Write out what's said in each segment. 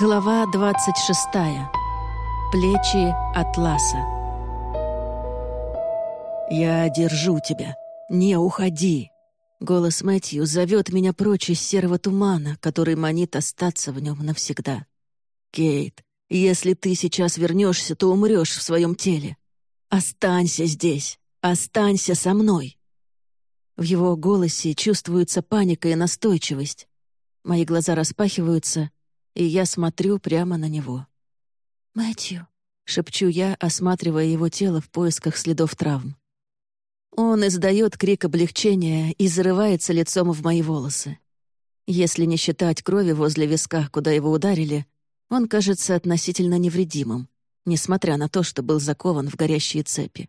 Глава 26. Плечи Атласа. «Я держу тебя. Не уходи!» Голос Мэтью зовет меня прочь из серого тумана, который манит остаться в нем навсегда. «Кейт, если ты сейчас вернешься, то умрешь в своем теле. Останься здесь, останься со мной!» В его голосе чувствуется паника и настойчивость. Мои глаза распахиваются, и я смотрю прямо на него. «Мэтью», — шепчу я, осматривая его тело в поисках следов травм. Он издает крик облегчения и зарывается лицом в мои волосы. Если не считать крови возле виска, куда его ударили, он кажется относительно невредимым, несмотря на то, что был закован в горящие цепи.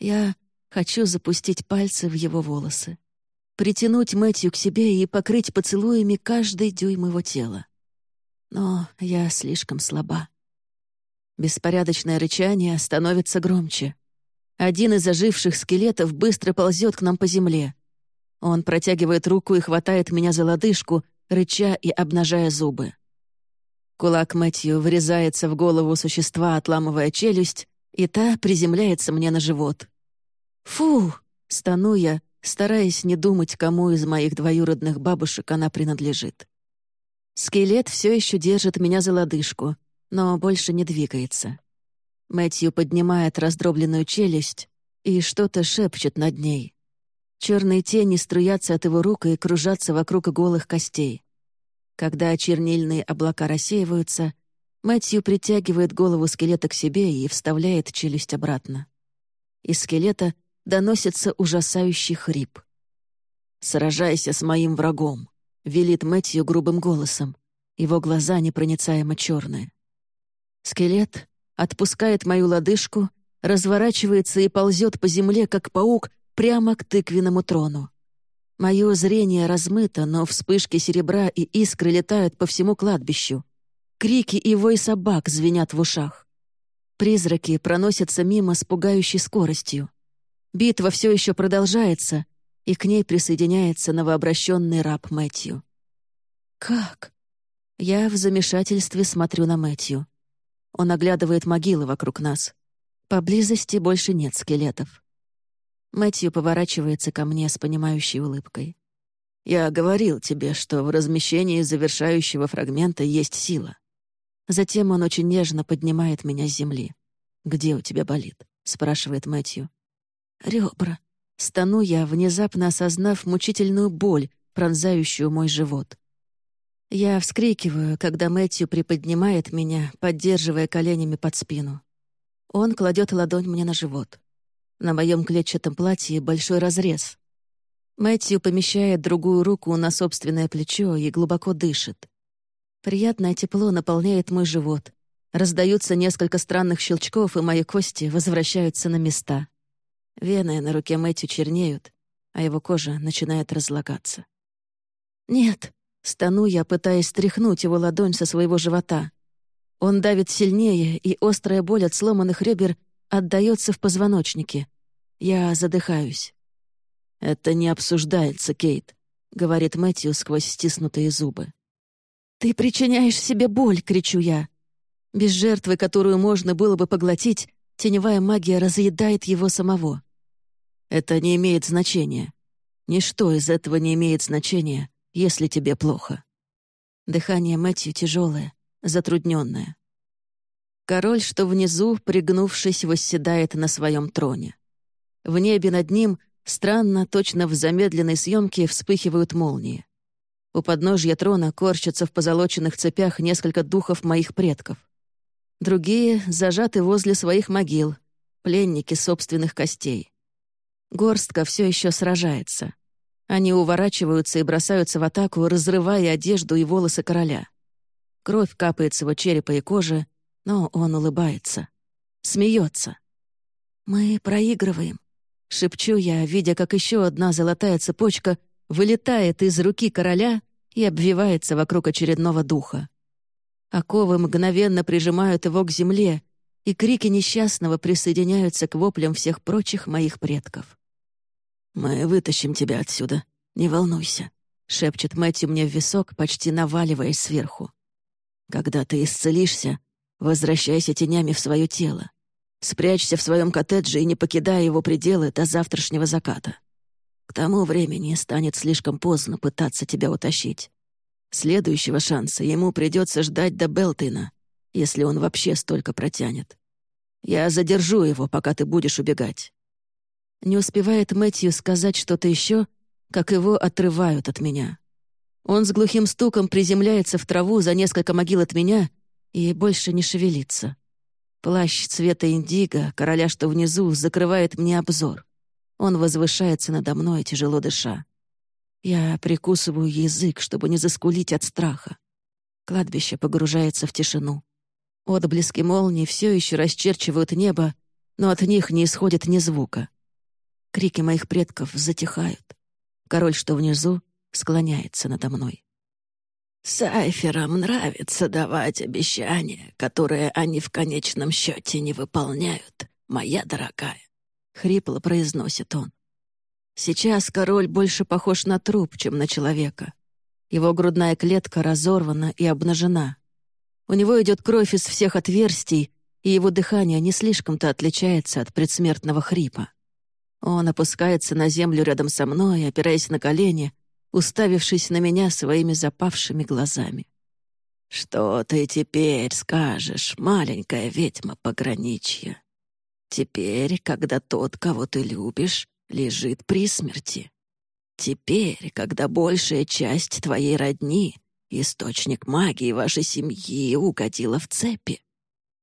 Я хочу запустить пальцы в его волосы, притянуть Мэтью к себе и покрыть поцелуями каждый дюйм его тела но я слишком слаба. Беспорядочное рычание становится громче. Один из оживших скелетов быстро ползет к нам по земле. Он протягивает руку и хватает меня за лодыжку, рыча и обнажая зубы. Кулак Мэтью врезается в голову существа, отламывая челюсть, и та приземляется мне на живот. «Фу!» — стану я, стараясь не думать, кому из моих двоюродных бабушек она принадлежит. Скелет все еще держит меня за лодыжку, но больше не двигается. Мэтью поднимает раздробленную челюсть и что-то шепчет над ней. Черные тени струятся от его рук и кружатся вокруг голых костей. Когда чернильные облака рассеиваются, Мэтью притягивает голову скелета к себе и вставляет челюсть обратно. Из скелета доносится ужасающий хрип. «Сражайся с моим врагом», — велит Мэтью грубым голосом. Его глаза непроницаемо черные. Скелет отпускает мою лодыжку, разворачивается и ползет по земле, как паук, прямо к тыквенному трону. Мое зрение размыто, но вспышки серебра и искры летают по всему кладбищу. Крики и вой собак звенят в ушах. Призраки проносятся мимо с пугающей скоростью. Битва все еще продолжается, и к ней присоединяется новообращенный раб Мэтью. «Как?» Я в замешательстве смотрю на Мэтью. Он оглядывает могилы вокруг нас. Поблизости больше нет скелетов. Мэтью поворачивается ко мне с понимающей улыбкой. «Я говорил тебе, что в размещении завершающего фрагмента есть сила». Затем он очень нежно поднимает меня с земли. «Где у тебя болит?» — спрашивает Мэтью. «Ребра», Стану я, внезапно осознав мучительную боль, пронзающую мой живот. Я вскрикиваю, когда Мэтью приподнимает меня, поддерживая коленями под спину. Он кладет ладонь мне на живот. На моем клетчатом платье большой разрез. Мэтью помещает другую руку на собственное плечо и глубоко дышит. Приятное тепло наполняет мой живот. Раздаются несколько странных щелчков, и мои кости возвращаются на места. Вены на руке Мэтью чернеют, а его кожа начинает разлагаться. «Нет!» — стану я, пытаясь стряхнуть его ладонь со своего живота. Он давит сильнее, и острая боль от сломанных ребер отдаётся в позвоночнике. Я задыхаюсь. «Это не обсуждается, Кейт», — говорит Мэтью сквозь стиснутые зубы. «Ты причиняешь себе боль!» — кричу я. Без жертвы, которую можно было бы поглотить, теневая магия разъедает его самого. Это не имеет значения. Ничто из этого не имеет значения, если тебе плохо. Дыхание Мэтью тяжелое, затрудненное. Король, что внизу, пригнувшись, восседает на своем троне. В небе над ним странно, точно в замедленной съемке вспыхивают молнии. У подножья трона корчатся в позолоченных цепях несколько духов моих предков. Другие зажаты возле своих могил, пленники собственных костей. Горстка все еще сражается. Они уворачиваются и бросаются в атаку, разрывая одежду и волосы короля. Кровь капает с его черепа и кожи, но он улыбается. Смеется. «Мы проигрываем», — шепчу я, видя, как еще одна золотая цепочка вылетает из руки короля и обвивается вокруг очередного духа. Оковы мгновенно прижимают его к земле, и крики несчастного присоединяются к воплям всех прочих моих предков. «Мы вытащим тебя отсюда, не волнуйся», — шепчет Мэтью мне в висок, почти наваливаясь сверху. Когда ты исцелишься, возвращайся тенями в свое тело. Спрячься в своем коттедже и не покидай его пределы до завтрашнего заката. К тому времени станет слишком поздно пытаться тебя утащить. Следующего шанса ему придется ждать до Белтина, если он вообще столько протянет. Я задержу его, пока ты будешь убегать». Не успевает Мэтью сказать что-то еще, как его отрывают от меня. Он с глухим стуком приземляется в траву за несколько могил от меня и больше не шевелится. Плащ цвета индиго, короля что внизу, закрывает мне обзор. Он возвышается надо мной, тяжело дыша. Я прикусываю язык, чтобы не заскулить от страха. Кладбище погружается в тишину. Отблески молний все еще расчерчивают небо, но от них не исходит ни звука. Крики моих предков затихают. Король, что внизу, склоняется надо мной. «Сайферам нравится давать обещания, которые они в конечном счете не выполняют, моя дорогая», — хрипло произносит он. Сейчас король больше похож на труп, чем на человека. Его грудная клетка разорвана и обнажена. У него идет кровь из всех отверстий, и его дыхание не слишком-то отличается от предсмертного хрипа. Он опускается на землю рядом со мной, опираясь на колени, уставившись на меня своими запавшими глазами. «Что ты теперь скажешь, маленькая ведьма пограничья? Теперь, когда тот, кого ты любишь, лежит при смерти. Теперь, когда большая часть твоей родни Источник магии вашей семьи угодила в цепи.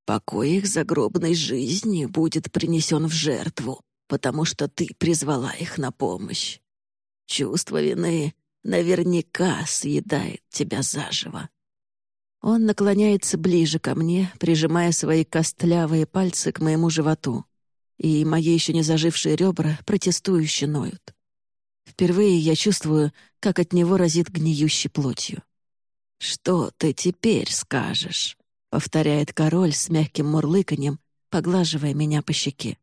Покой их загробной жизни будет принесен в жертву, потому что ты призвала их на помощь. Чувство вины наверняка съедает тебя заживо. Он наклоняется ближе ко мне, прижимая свои костлявые пальцы к моему животу, и мои еще не зажившие ребра протестующе ноют. Впервые я чувствую, как от него разит гниющей плотью. «Что ты теперь скажешь?» — повторяет король с мягким мурлыканьем, поглаживая меня по щеке.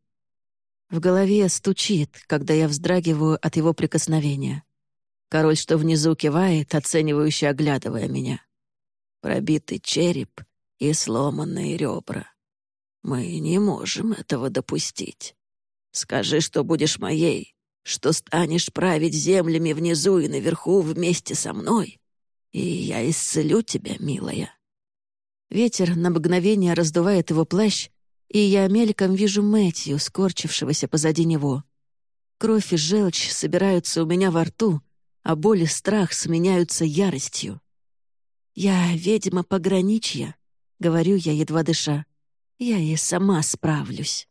В голове стучит, когда я вздрагиваю от его прикосновения. Король, что внизу кивает, оценивающе оглядывая меня. Пробитый череп и сломанные ребра. Мы не можем этого допустить. Скажи, что будешь моей, что станешь править землями внизу и наверху вместе со мной, и я исцелю тебя, милая». Ветер на мгновение раздувает его плащ, и я мельком вижу Мэтью, скорчившегося позади него. Кровь и желчь собираются у меня во рту, а боль и страх сменяются яростью. «Я ведьма пограничья», — говорю я, едва дыша. «Я и сама справлюсь».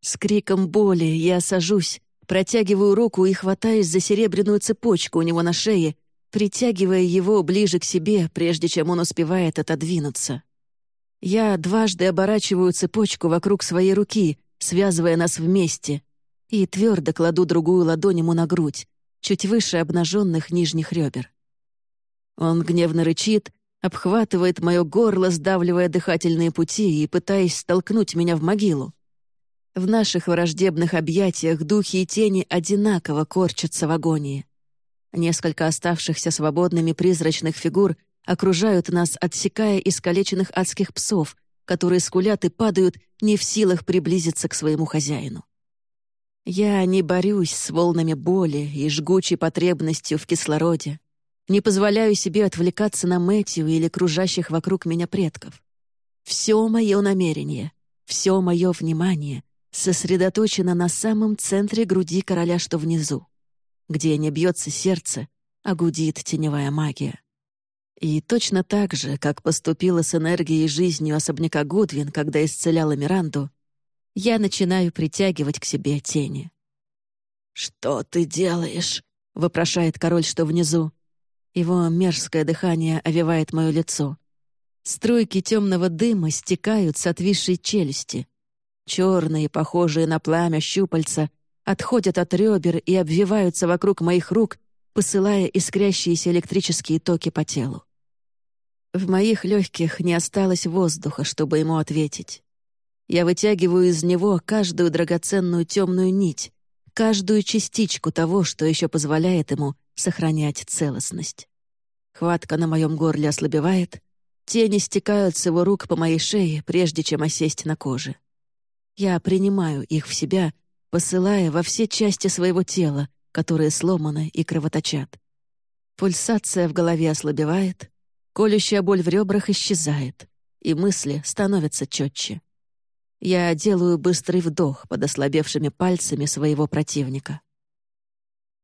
С криком боли я сажусь, протягиваю руку и хватаюсь за серебряную цепочку у него на шее, притягивая его ближе к себе, прежде чем он успевает отодвинуться. Я дважды оборачиваю цепочку вокруг своей руки, связывая нас вместе, и твердо кладу другую ладонь ему на грудь, чуть выше обнаженных нижних ребер. Он гневно рычит, обхватывает мое горло, сдавливая дыхательные пути и пытаясь столкнуть меня в могилу. В наших враждебных объятиях духи и тени одинаково корчатся в агонии. Несколько оставшихся свободными призрачных фигур окружают нас, отсекая искалеченных адских псов, которые скулят и падают, не в силах приблизиться к своему хозяину. Я не борюсь с волнами боли и жгучей потребностью в кислороде, не позволяю себе отвлекаться на Мэтью или кружащих вокруг меня предков. Все мое намерение, все мое внимание сосредоточено на самом центре груди короля, что внизу где не бьется сердце, а гудит теневая магия. И точно так же, как поступила с энергией жизнью особняка Гудвин, когда исцеляла Миранду, я начинаю притягивать к себе тени. «Что ты делаешь?» — вопрошает король, что внизу. Его мерзкое дыхание овивает мое лицо. Струйки темного дыма стекают с отвисшей челюсти. Черные, похожие на пламя щупальца, отходят от ребер и обвиваются вокруг моих рук, посылая искрящиеся электрические токи по телу. В моих легких не осталось воздуха, чтобы ему ответить. Я вытягиваю из него каждую драгоценную темную нить, каждую частичку того, что еще позволяет ему сохранять целостность. Хватка на моем горле ослабевает, Тени стекают с его рук по моей шее, прежде чем осесть на коже. Я принимаю их в себя, посылая во все части своего тела, которые сломаны и кровоточат. Пульсация в голове ослабевает, колющая боль в ребрах исчезает, и мысли становятся четче. Я делаю быстрый вдох под ослабевшими пальцами своего противника.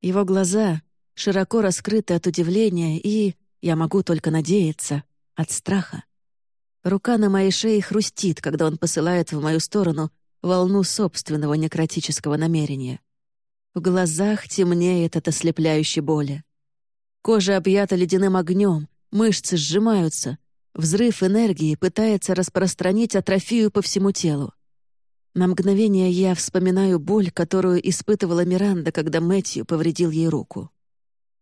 Его глаза широко раскрыты от удивления и, я могу только надеяться, от страха. Рука на моей шее хрустит, когда он посылает в мою сторону волну собственного некротического намерения. В глазах темнеет от ослепляющей боли. Кожа объята ледяным огнем, мышцы сжимаются. Взрыв энергии пытается распространить атрофию по всему телу. На мгновение я вспоминаю боль, которую испытывала Миранда, когда Мэтью повредил ей руку.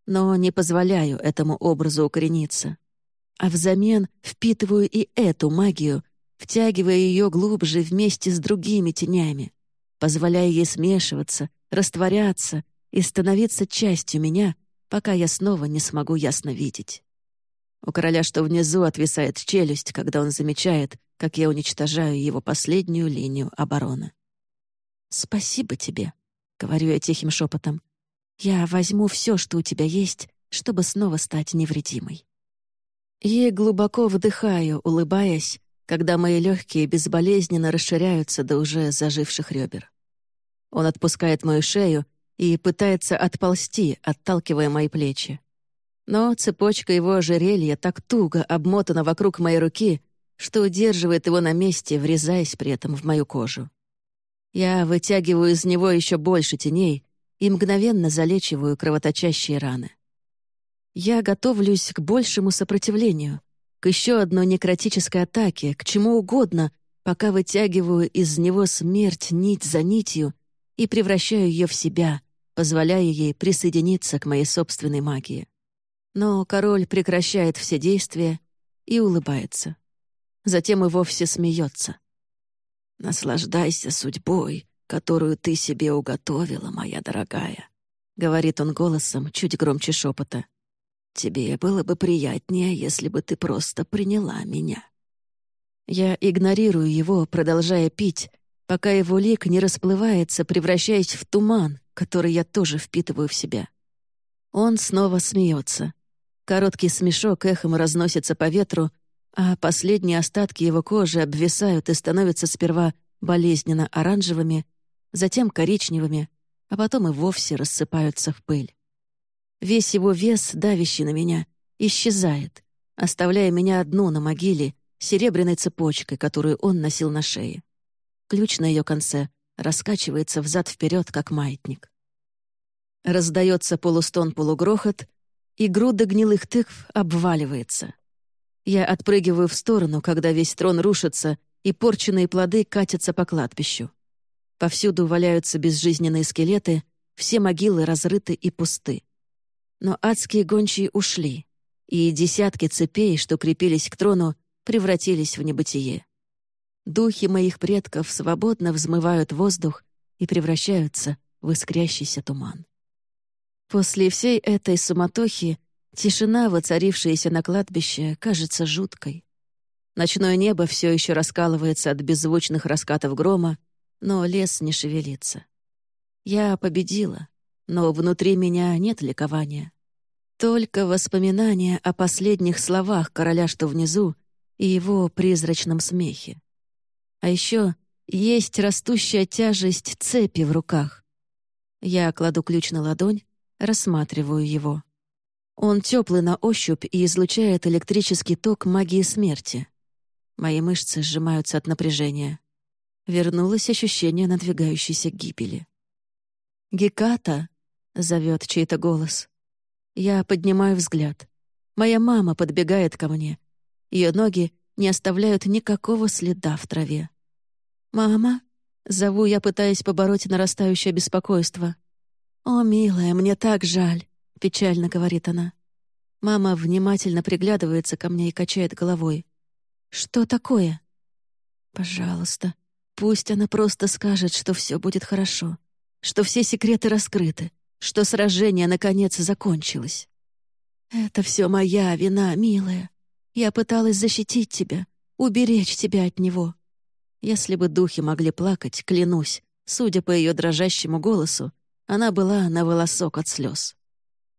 Но не позволяю этому образу укорениться. А взамен впитываю и эту магию, втягивая ее глубже вместе с другими тенями, позволяя ей смешиваться, растворяться и становиться частью меня, пока я снова не смогу ясно видеть. У короля что внизу отвисает челюсть, когда он замечает, как я уничтожаю его последнюю линию обороны. «Спасибо тебе», — говорю я тихим шепотом. «Я возьму все, что у тебя есть, чтобы снова стать невредимой». И глубоко вдыхаю, улыбаясь, когда мои легкие безболезненно расширяются до уже заживших ребер. Он отпускает мою шею и пытается отползти, отталкивая мои плечи. Но цепочка его ожерелья так туго обмотана вокруг моей руки, что удерживает его на месте, врезаясь при этом в мою кожу. Я вытягиваю из него еще больше теней и мгновенно залечиваю кровоточащие раны. Я готовлюсь к большему сопротивлению, к еще одной некротической атаке, к чему угодно, пока вытягиваю из него смерть нить за нитью и превращаю ее в себя, позволяя ей присоединиться к моей собственной магии. Но король прекращает все действия и улыбается. Затем и вовсе смеется. «Наслаждайся судьбой, которую ты себе уготовила, моя дорогая», — говорит он голосом, чуть громче шепота. «Тебе было бы приятнее, если бы ты просто приняла меня». Я игнорирую его, продолжая пить, пока его лик не расплывается, превращаясь в туман, который я тоже впитываю в себя. Он снова смеется. Короткий смешок эхом разносится по ветру, а последние остатки его кожи обвисают и становятся сперва болезненно оранжевыми, затем коричневыми, а потом и вовсе рассыпаются в пыль. Весь его вес, давящий на меня, исчезает, оставляя меня одну на могиле серебряной цепочкой, которую он носил на шее. Ключ на ее конце раскачивается взад вперед, как маятник. Раздается полустон-полугрохот, и груда гнилых тыкв обваливается. Я отпрыгиваю в сторону, когда весь трон рушится, и порченные плоды катятся по кладбищу. Повсюду валяются безжизненные скелеты, все могилы разрыты и пусты. Но адские гончие ушли, и десятки цепей, что крепились к трону, превратились в небытие. Духи моих предков свободно взмывают воздух и превращаются в искрящийся туман. После всей этой суматохи тишина, воцарившаяся на кладбище, кажется жуткой. Ночное небо все еще раскалывается от беззвучных раскатов грома, но лес не шевелится. Я победила, но внутри меня нет ликования. Только воспоминания о последних словах короля, что внизу, и его призрачном смехе. А еще есть растущая тяжесть цепи в руках. Я кладу ключ на ладонь, рассматриваю его. Он теплый на ощупь и излучает электрический ток магии смерти. Мои мышцы сжимаются от напряжения. Вернулось ощущение надвигающейся гибели. «Геката!» — зовет чей-то голос. Я поднимаю взгляд. Моя мама подбегает ко мне. Ее ноги не оставляют никакого следа в траве. «Мама?» — зову я, пытаясь побороть нарастающее беспокойство — «О, милая, мне так жаль», — печально говорит она. Мама внимательно приглядывается ко мне и качает головой. «Что такое?» «Пожалуйста, пусть она просто скажет, что все будет хорошо, что все секреты раскрыты, что сражение, наконец, закончилось». «Это все моя вина, милая. Я пыталась защитить тебя, уберечь тебя от него. Если бы духи могли плакать, клянусь, судя по ее дрожащему голосу, она была на волосок от слез.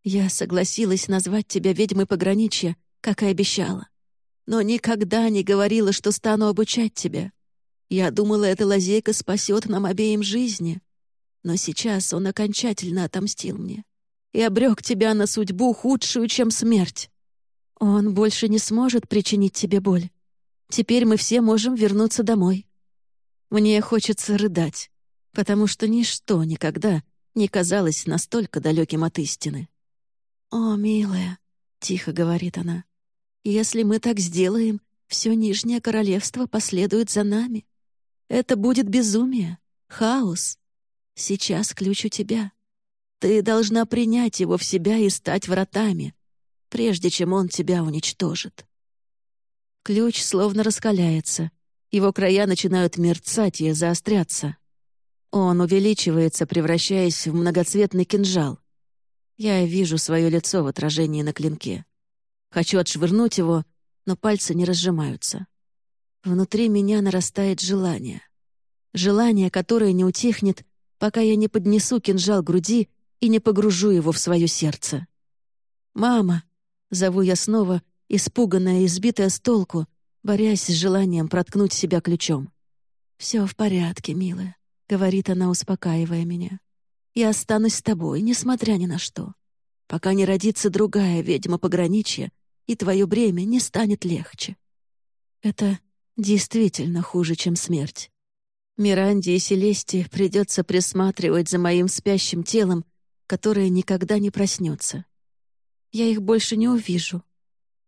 Я согласилась назвать тебя ведьмой пограничья, как и обещала. Но никогда не говорила, что стану обучать тебя. Я думала, эта лазейка спасет нам обеим жизни. Но сейчас он окончательно отомстил мне и обрек тебя на судьбу худшую, чем смерть. Он больше не сможет причинить тебе боль. Теперь мы все можем вернуться домой. Мне хочется рыдать, потому что ничто никогда не казалось настолько далеким от истины. «О, милая», — тихо говорит она, — «если мы так сделаем, все Нижнее Королевство последует за нами. Это будет безумие, хаос. Сейчас ключ у тебя. Ты должна принять его в себя и стать вратами, прежде чем он тебя уничтожит». Ключ словно раскаляется. Его края начинают мерцать и заостряться. Он увеличивается, превращаясь в многоцветный кинжал. Я вижу свое лицо в отражении на клинке. Хочу отшвырнуть его, но пальцы не разжимаются. Внутри меня нарастает желание. Желание, которое не утихнет, пока я не поднесу кинжал груди и не погружу его в свое сердце. «Мама!» — зову я снова, испуганная и сбитая с толку, борясь с желанием проткнуть себя ключом. «Все в порядке, милая», — говорит она, успокаивая меня. «Я останусь с тобой, несмотря ни на что. Пока не родится другая ведьма пограничья, и твое бремя не станет легче». Это действительно хуже, чем смерть. Миранде и Селесте придется присматривать за моим спящим телом, которое никогда не проснется. Я их больше не увижу.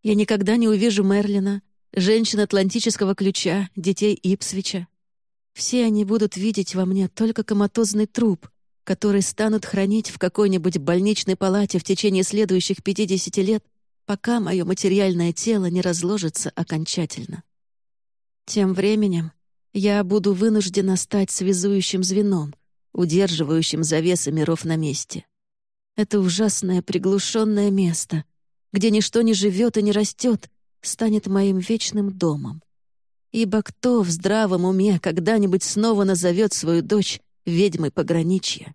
Я никогда не увижу Мерлина, женщин Атлантического ключа, детей Ипсвича. Все они будут видеть во мне только коматозный труп, который станут хранить в какой-нибудь больничной палате в течение следующих 50 лет, пока мое материальное тело не разложится окончательно. Тем временем я буду вынуждена стать связующим звеном, удерживающим завесы миров на месте. Это ужасное приглушенное место, где ничто не живет и не растет, станет моим вечным домом. Ибо кто в здравом уме когда-нибудь снова назовет свою дочь ведьмой пограничья?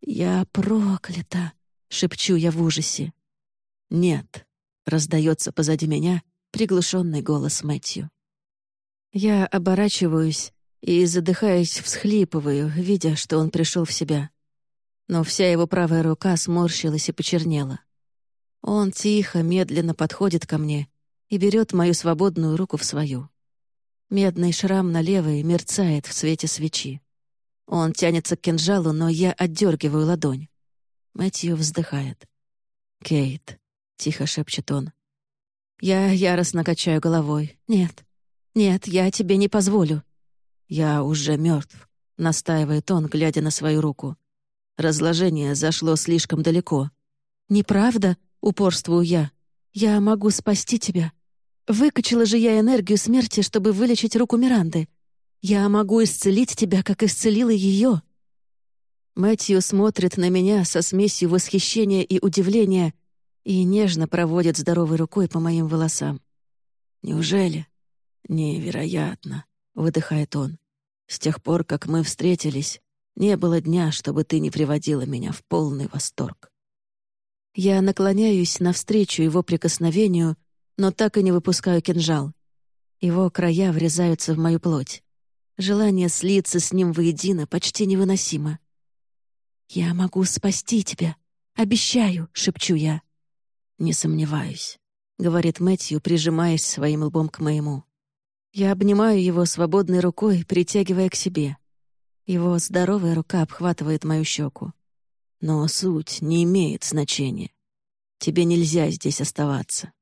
«Я проклята!» — шепчу я в ужасе. «Нет», — раздается позади меня приглушенный голос Мэтью. Я оборачиваюсь и, задыхаясь, всхлипываю, видя, что он пришел в себя. Но вся его правая рука сморщилась и почернела. Он тихо, медленно подходит ко мне и берет мою свободную руку в свою. Медный шрам на левой мерцает в свете свечи. Он тянется к кинжалу, но я отдергиваю ладонь. Мэтью вздыхает. «Кейт», — тихо шепчет он. Я яростно качаю головой. «Нет, нет, я тебе не позволю». «Я уже мертв», — настаивает он, глядя на свою руку. Разложение зашло слишком далеко. «Неправда?» Упорствую я. «Я могу спасти тебя. Выкачала же я энергию смерти, чтобы вылечить руку Миранды. Я могу исцелить тебя, как исцелила ее». Мэтью смотрит на меня со смесью восхищения и удивления и нежно проводит здоровой рукой по моим волосам. «Неужели?» «Невероятно», — выдыхает он. «С тех пор, как мы встретились, не было дня, чтобы ты не приводила меня в полный восторг». Я наклоняюсь навстречу его прикосновению, но так и не выпускаю кинжал. Его края врезаются в мою плоть. Желание слиться с ним воедино почти невыносимо. «Я могу спасти тебя. Обещаю», — шепчу я. «Не сомневаюсь», — говорит Мэтью, прижимаясь своим лбом к моему. Я обнимаю его свободной рукой, притягивая к себе. Его здоровая рука обхватывает мою щеку. Но суть не имеет значения. Тебе нельзя здесь оставаться.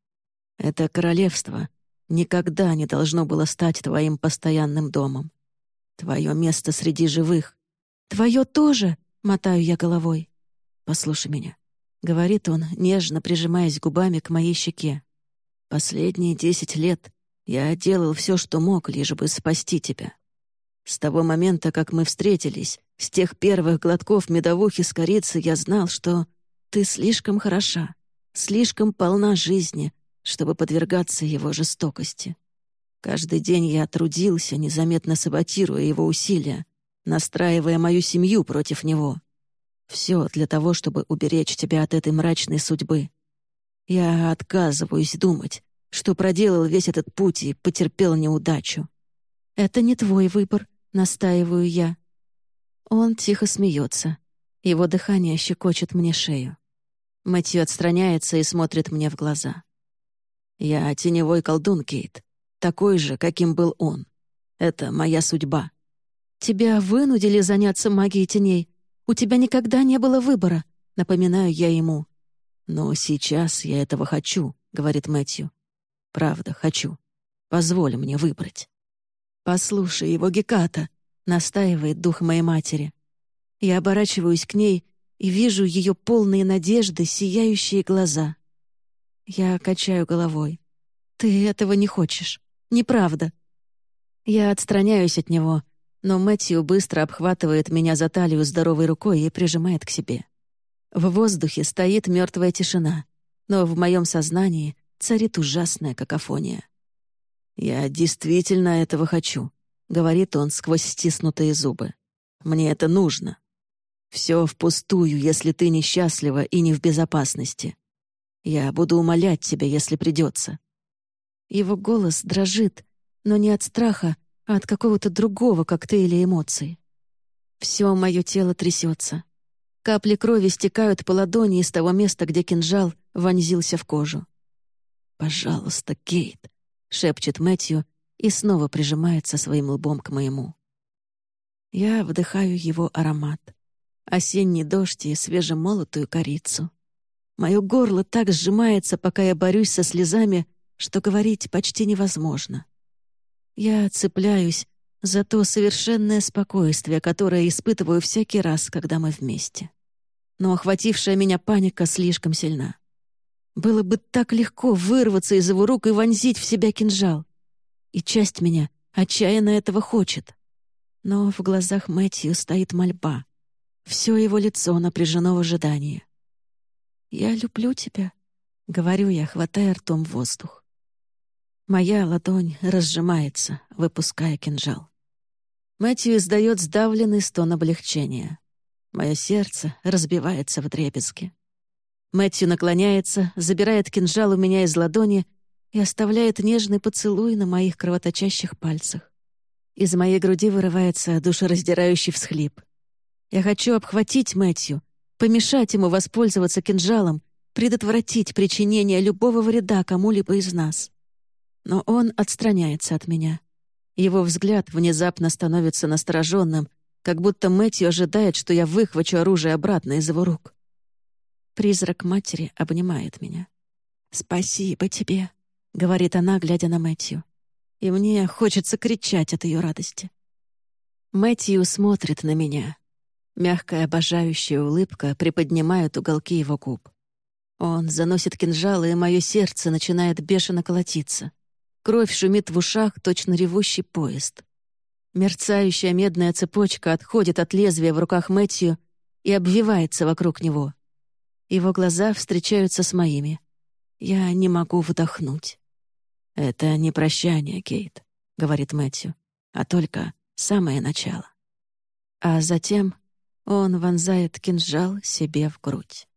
Это королевство никогда не должно было стать твоим постоянным домом. Твое место среди живых. Твое тоже, мотаю я головой. Послушай меня, говорит он, нежно прижимаясь губами к моей щеке. Последние десять лет я делал все, что мог, лишь бы спасти тебя. С того момента, как мы встретились, с тех первых глотков медовухи с корицей я знал, что ты слишком хороша, слишком полна жизни, чтобы подвергаться его жестокости. Каждый день я трудился, незаметно саботируя его усилия, настраивая мою семью против него. Все для того, чтобы уберечь тебя от этой мрачной судьбы. Я отказываюсь думать, что проделал весь этот путь и потерпел неудачу. «Это не твой выбор», — настаиваю я. Он тихо смеется. Его дыхание щекочет мне шею. Мэтью отстраняется и смотрит мне в глаза. «Я теневой колдун, Кейт такой же, каким был он. Это моя судьба. Тебя вынудили заняться магией теней. У тебя никогда не было выбора, напоминаю я ему. Но сейчас я этого хочу, говорит Мэтью. Правда, хочу. Позволь мне выбрать. Послушай его, Геката, настаивает дух моей матери. Я оборачиваюсь к ней и вижу ее полные надежды, сияющие глаза. Я качаю головой. Ты этого не хочешь. Неправда. Я отстраняюсь от него, но Мэтью быстро обхватывает меня за талию здоровой рукой и прижимает к себе. В воздухе стоит мертвая тишина, но в моем сознании царит ужасная какофония. «Я действительно этого хочу», — говорит он сквозь стиснутые зубы. «Мне это нужно. Все впустую, если ты несчастлива и не в безопасности. Я буду умолять тебя, если придется. Его голос дрожит, но не от страха, а от какого-то другого коктейля эмоций. Все мое тело трясется. Капли крови стекают по ладони из того места, где кинжал вонзился в кожу. «Пожалуйста, Кейт», — шепчет Мэтью и снова прижимается своим лбом к моему. Я вдыхаю его аромат. Осенний дождь и свежемолотую корицу. Мое горло так сжимается, пока я борюсь со слезами, что говорить почти невозможно. Я цепляюсь за то совершенное спокойствие, которое испытываю всякий раз, когда мы вместе. Но охватившая меня паника слишком сильна. Было бы так легко вырваться из его рук и вонзить в себя кинжал. И часть меня отчаянно этого хочет. Но в глазах Мэтью стоит мольба. Все его лицо напряжено в ожидании. «Я люблю тебя», — говорю я, хватая ртом воздух. Моя ладонь разжимается, выпуская кинжал. Мэтью издает сдавленный стон облегчения. Мое сердце разбивается в дребезги. Мэтью наклоняется, забирает кинжал у меня из ладони и оставляет нежный поцелуй на моих кровоточащих пальцах. Из моей груди вырывается душераздирающий всхлип. Я хочу обхватить Мэтью, помешать ему воспользоваться кинжалом, предотвратить причинение любого вреда кому-либо из нас. Но он отстраняется от меня. Его взгляд внезапно становится настороженным, как будто Мэтью ожидает, что я выхвачу оружие обратно из его рук. Призрак матери обнимает меня. «Спасибо тебе», — говорит она, глядя на Мэтью. И мне хочется кричать от ее радости. Мэтью смотрит на меня. Мягкая обожающая улыбка приподнимает уголки его губ. Он заносит кинжал, и мое сердце начинает бешено колотиться. Кровь шумит в ушах, точно ревущий поезд. Мерцающая медная цепочка отходит от лезвия в руках Мэтью и обвивается вокруг него. Его глаза встречаются с моими. Я не могу вдохнуть. «Это не прощание, Кейт», — говорит Мэтью, «а только самое начало». А затем он вонзает кинжал себе в грудь.